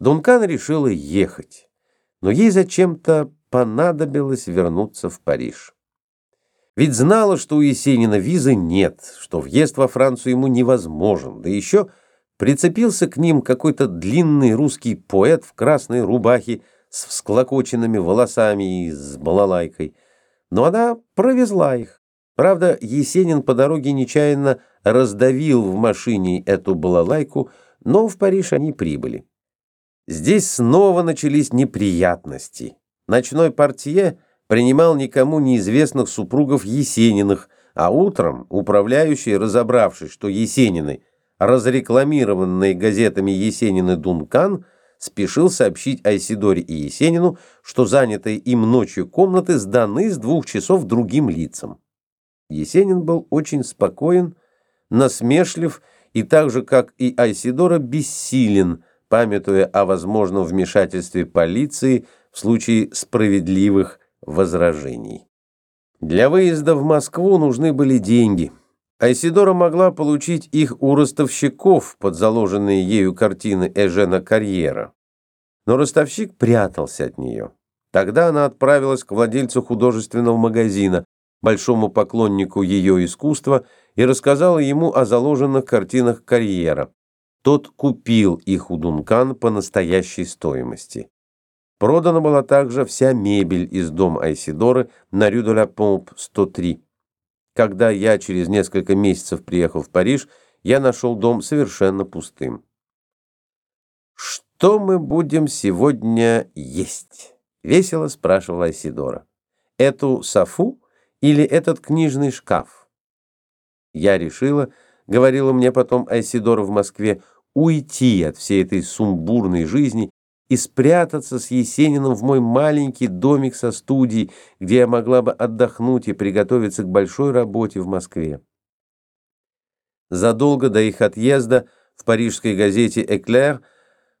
Дункан решила ехать, но ей зачем-то понадобилось вернуться в Париж. Ведь знала, что у Есенина визы нет, что въезд во Францию ему невозможен, да еще прицепился к ним какой-то длинный русский поэт в красной рубахе с всклокоченными волосами и с балалайкой. Но она провезла их. Правда, Есенин по дороге нечаянно раздавил в машине эту балалайку, но в Париж они прибыли. Здесь снова начались неприятности. Ночной портье принимал никому неизвестных супругов Есениных, а утром управляющий, разобравшись, что Есенины, разрекламированные газетами Есенины Дункан, спешил сообщить Айсидоре и Есенину, что занятые им ночью комнаты сданы с двух часов другим лицам. Есенин был очень спокоен, насмешлив и так же, как и Айсидора, бессилен, памятуя о возможном вмешательстве полиции в случае справедливых возражений. Для выезда в Москву нужны были деньги. Айсидора могла получить их у ростовщиков под заложенные ею картины Эжена Карьера. Но ростовщик прятался от нее. Тогда она отправилась к владельцу художественного магазина, большому поклоннику ее искусства, и рассказала ему о заложенных картинах Карьера. Тот купил их у Дункан по настоящей стоимости. Продана была также вся мебель из дома Айсидоры на Рю де ла Помп 103. Когда я через несколько месяцев приехал в Париж, я нашел дом совершенно пустым. «Что мы будем сегодня есть?» — весело спрашивала Айсидора. «Эту софу или этот книжный шкаф?» Я решила, говорила мне потом Айсидора в Москве, уйти от всей этой сумбурной жизни и спрятаться с Есениным в мой маленький домик со студией, где я могла бы отдохнуть и приготовиться к большой работе в Москве. Задолго до их отъезда в парижской газете «Эклер»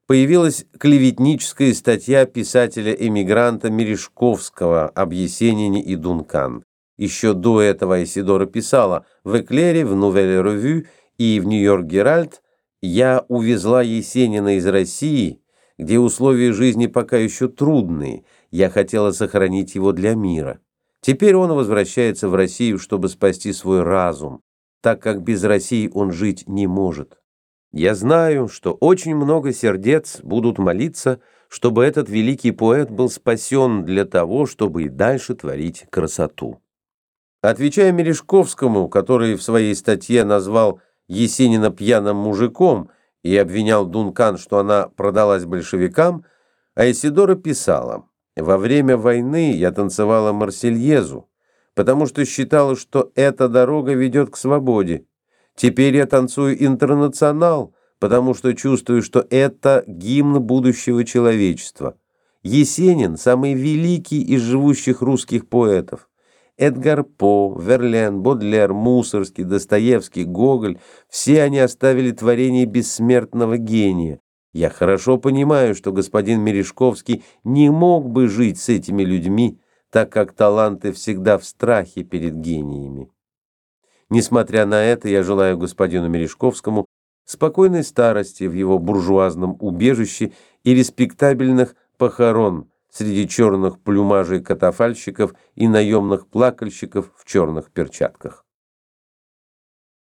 появилась клеветническая статья писателя-эмигранта Мережковского об Есенине и Дункан. Еще до этого Исидора писала в «Эклере», в «Новелле Ревю» и в «Нью-Йорк Геральт» «Я увезла Есенина из России», где условия жизни пока еще трудные, я хотела сохранить его для мира. Теперь он возвращается в Россию, чтобы спасти свой разум, так как без России он жить не может. Я знаю, что очень много сердец будут молиться, чтобы этот великий поэт был спасен для того, чтобы и дальше творить красоту. Отвечая Мережковскому, который в своей статье назвал Есенина пьяным мужиком, и обвинял Дункан, что она продалась большевикам, а Исидора писала, «Во время войны я танцевала Марсельезу, потому что считала, что эта дорога ведет к свободе. Теперь я танцую интернационал, потому что чувствую, что это гимн будущего человечества. Есенин – самый великий из живущих русских поэтов. Эдгар По, Верлен, Бодлер, Мусорский, Достоевский, Гоголь – все они оставили творение бессмертного гения. Я хорошо понимаю, что господин Мережковский не мог бы жить с этими людьми, так как таланты всегда в страхе перед гениями. Несмотря на это, я желаю господину Мережковскому спокойной старости в его буржуазном убежище и респектабельных похорон – среди черных плюмажей катафальщиков и наемных плакальщиков в черных перчатках.